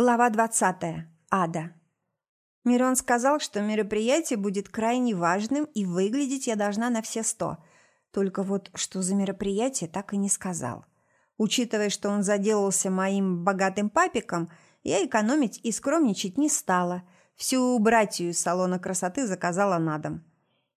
Глава 20. Ада. Мирон сказал, что мероприятие будет крайне важным, и выглядеть я должна на все сто. Только вот что за мероприятие, так и не сказал. Учитывая, что он заделался моим богатым папиком, я экономить и скромничать не стала. Всю братью из салона красоты заказала на дом.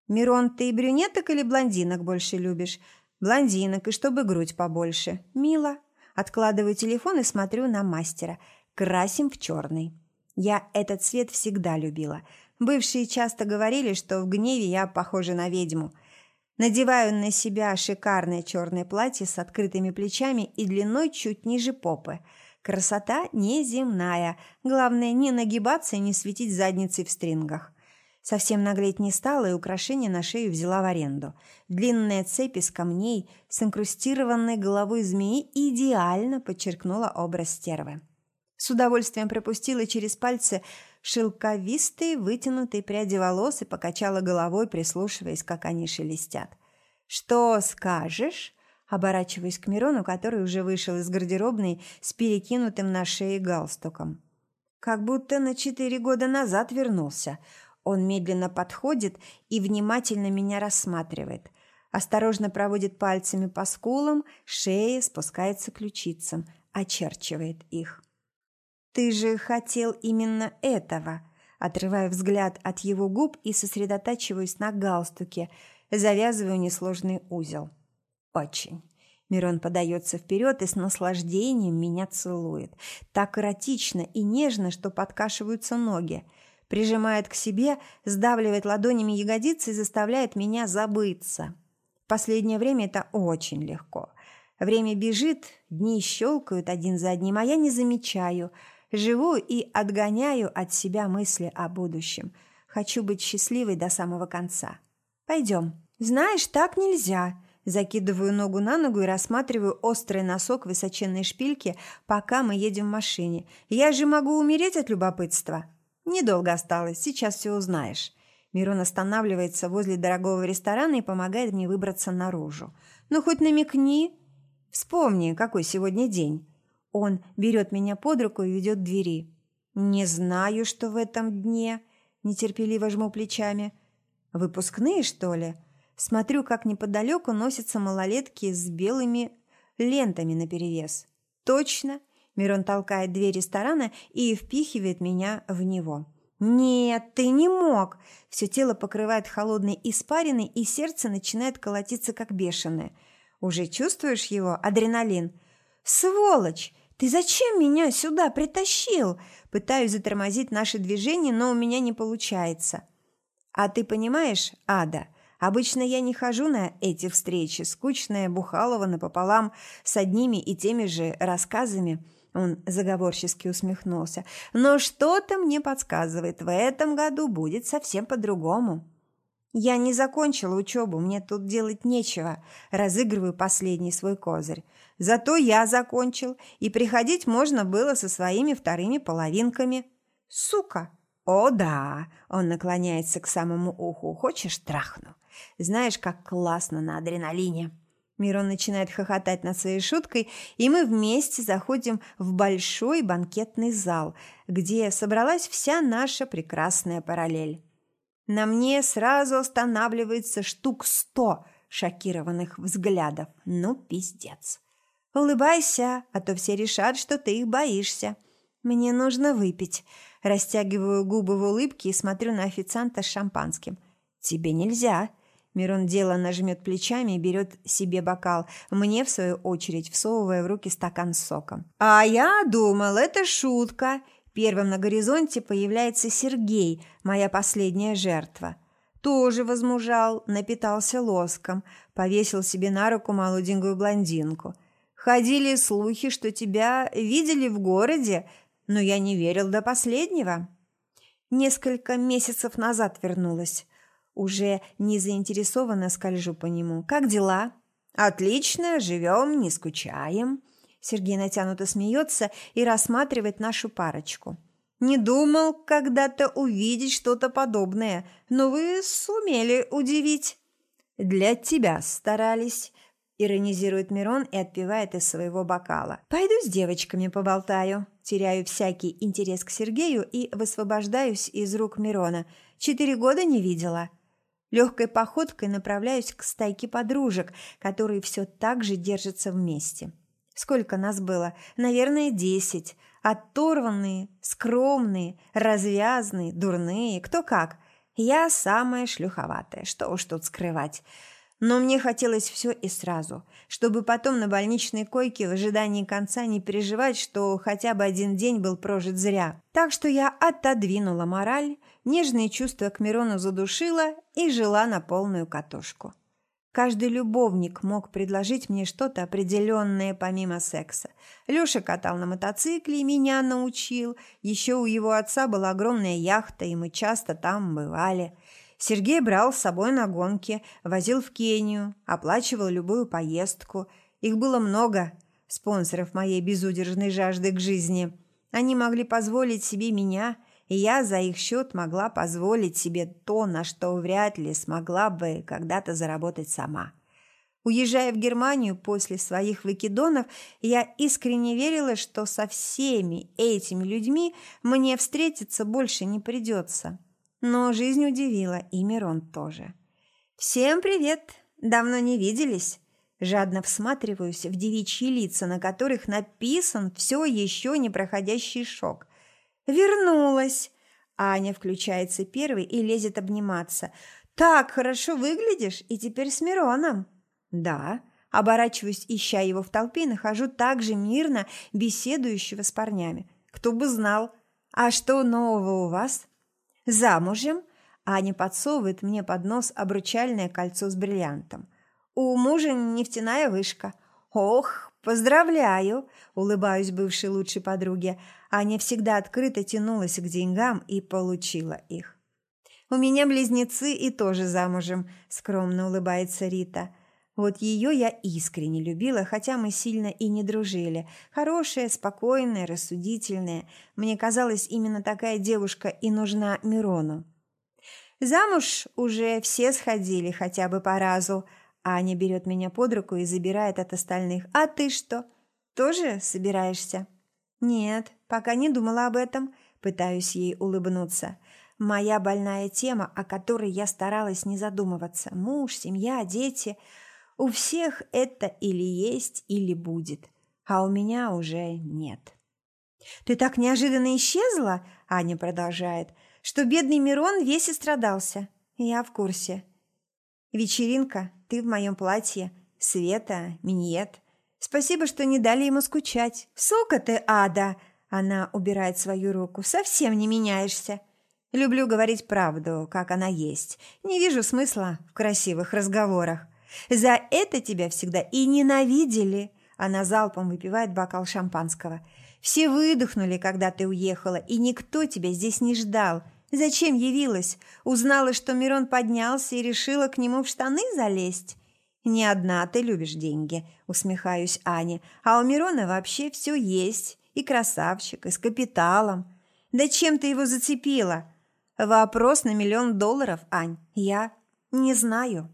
«Мирон, ты и брюнеток или блондинок больше любишь?» «Блондинок, и чтобы грудь побольше». «Мило». Откладываю телефон и смотрю на мастера – красим в черный. Я этот цвет всегда любила. Бывшие часто говорили, что в гневе я похожа на ведьму. Надеваю на себя шикарное черное платье с открытыми плечами и длиной чуть ниже попы. Красота неземная. Главное, не нагибаться и не светить задницей в стрингах. Совсем наглеть не стала и украшение на шею взяла в аренду. Длинная цепь из камней с инкрустированной головой змеи идеально подчеркнула образ стервы. С удовольствием пропустила через пальцы шелковистые вытянутые пряди волос и покачала головой, прислушиваясь, как они шелестят. «Что скажешь?» оборачиваясь к Мирону, который уже вышел из гардеробной с перекинутым на шее галстуком. Как будто на четыре года назад вернулся. Он медленно подходит и внимательно меня рассматривает. Осторожно проводит пальцами по скулам, шее, спускается к ключицам, очерчивает их. «Ты же хотел именно этого!» Отрываю взгляд от его губ и сосредотачиваюсь на галстуке, завязываю несложный узел. «Очень!» Мирон подается вперед и с наслаждением меня целует. Так эротично и нежно, что подкашиваются ноги. Прижимает к себе, сдавливает ладонями ягодицы и заставляет меня забыться. В последнее время это очень легко. Время бежит, дни щелкают один за одним, а я не замечаю – Живу и отгоняю от себя мысли о будущем. Хочу быть счастливой до самого конца. Пойдем. Знаешь, так нельзя. Закидываю ногу на ногу и рассматриваю острый носок высоченной шпильки, пока мы едем в машине. Я же могу умереть от любопытства. Недолго осталось, сейчас все узнаешь. Мирон останавливается возле дорогого ресторана и помогает мне выбраться наружу. Ну, хоть намекни. Вспомни, какой сегодня день. Он берет меня под руку и ведет к двери. «Не знаю, что в этом дне», – нетерпеливо жму плечами. «Выпускные, что ли?» Смотрю, как неподалеку носятся малолетки с белыми лентами наперевес. «Точно!» – Мирон толкает дверь ресторана и впихивает меня в него. «Нет, ты не мог!» Все тело покрывает холодной испариной, и сердце начинает колотиться, как бешеное. «Уже чувствуешь его? Адреналин?» «Сволочь! «Ты зачем меня сюда притащил?» Пытаюсь затормозить наши движения, но у меня не получается. «А ты понимаешь, Ада, обычно я не хожу на эти встречи, скучная Бухалова напополам с одними и теми же рассказами». Он заговорчески усмехнулся. «Но что-то мне подсказывает, в этом году будет совсем по-другому». «Я не закончила учебу, мне тут делать нечего», – разыгрываю последний свой козырь. «Зато я закончил, и приходить можно было со своими вторыми половинками». «Сука!» «О, да!» – он наклоняется к самому уху. «Хочешь, трахну?» «Знаешь, как классно на адреналине!» Мирон начинает хохотать над своей шуткой, и мы вместе заходим в большой банкетный зал, где собралась вся наша прекрасная параллель. На мне сразу останавливается штук сто шокированных взглядов. Ну, пиздец. Улыбайся, а то все решат, что ты их боишься. Мне нужно выпить. Растягиваю губы в улыбке и смотрю на официанта с шампанским. Тебе нельзя. Мирон дело жмет плечами и берет себе бокал, мне, в свою очередь, всовывая в руки стакан с соком. «А я думал, это шутка!» Первым на горизонте появляется Сергей, моя последняя жертва. Тоже возмужал, напитался лоском, повесил себе на руку молоденькую блондинку. Ходили слухи, что тебя видели в городе, но я не верил до последнего. Несколько месяцев назад вернулась. Уже не заинтересованно скольжу по нему. Как дела? Отлично, живем, не скучаем. Сергей натянуто смеется и рассматривает нашу парочку. «Не думал когда-то увидеть что-то подобное, но вы сумели удивить». «Для тебя старались». Иронизирует Мирон и отпивает из своего бокала. «Пойду с девочками поболтаю». Теряю всякий интерес к Сергею и высвобождаюсь из рук Мирона. Четыре года не видела. Легкой походкой направляюсь к стайке подружек, которые все так же держатся вместе. Сколько нас было? Наверное, десять. Оторванные, скромные, развязные, дурные, кто как. Я самая шлюховатая, что уж тут скрывать. Но мне хотелось все и сразу, чтобы потом на больничной койке в ожидании конца не переживать, что хотя бы один день был прожит зря. Так что я отодвинула мораль, нежные чувства к Мирону задушила и жила на полную катушку. Каждый любовник мог предложить мне что-то определенное помимо секса. Лёша катал на мотоцикле и меня научил. Еще у его отца была огромная яхта, и мы часто там бывали – Сергей брал с собой на гонки, возил в Кению, оплачивал любую поездку. Их было много, спонсоров моей безудержной жажды к жизни. Они могли позволить себе меня, и я за их счет могла позволить себе то, на что вряд ли смогла бы когда-то заработать сама. Уезжая в Германию после своих выкидонов, я искренне верила, что со всеми этими людьми мне встретиться больше не придется. Но жизнь удивила, и Мирон тоже. «Всем привет! Давно не виделись?» Жадно всматриваюсь в девичьи лица, на которых написан все еще не проходящий шок. «Вернулась!» Аня включается первой и лезет обниматься. «Так хорошо выглядишь, и теперь с Мироном!» «Да». Оборачиваюсь, ища его в толпе, нахожу так же мирно беседующего с парнями. «Кто бы знал! А что нового у вас?» Замужем? Аня подсовывает мне под нос обручальное кольцо с бриллиантом. У мужа нефтяная вышка. Ох, поздравляю, улыбаюсь бывшей лучшей подруге. Аня всегда открыто тянулась к деньгам и получила их. У меня близнецы и тоже замужем, скромно улыбается Рита. Вот ее я искренне любила, хотя мы сильно и не дружили. Хорошая, спокойная, рассудительная. Мне казалось, именно такая девушка и нужна Мирону. Замуж уже все сходили хотя бы по разу. Аня берет меня под руку и забирает от остальных. «А ты что, тоже собираешься?» «Нет, пока не думала об этом», – пытаюсь ей улыбнуться. «Моя больная тема, о которой я старалась не задумываться. Муж, семья, дети – у всех это или есть, или будет, а у меня уже нет. «Ты так неожиданно исчезла?» – Аня продолжает. «Что бедный Мирон весь и страдался. Я в курсе. Вечеринка, ты в моем платье, Света, миньет. Спасибо, что не дали ему скучать. Сука ты, ада!» Она убирает свою руку. «Совсем не меняешься. Люблю говорить правду, как она есть. Не вижу смысла в красивых разговорах. За это тебя всегда и ненавидели. Она залпом выпивает бокал шампанского. Все выдохнули, когда ты уехала, и никто тебя здесь не ждал. Зачем явилась? Узнала, что Мирон поднялся и решила к нему в штаны залезть? Не одна ты любишь деньги, усмехаюсь Ане. А у Мирона вообще все есть. И красавчик, и с капиталом. Да чем ты его зацепила? Вопрос на миллион долларов, Ань. Я не знаю.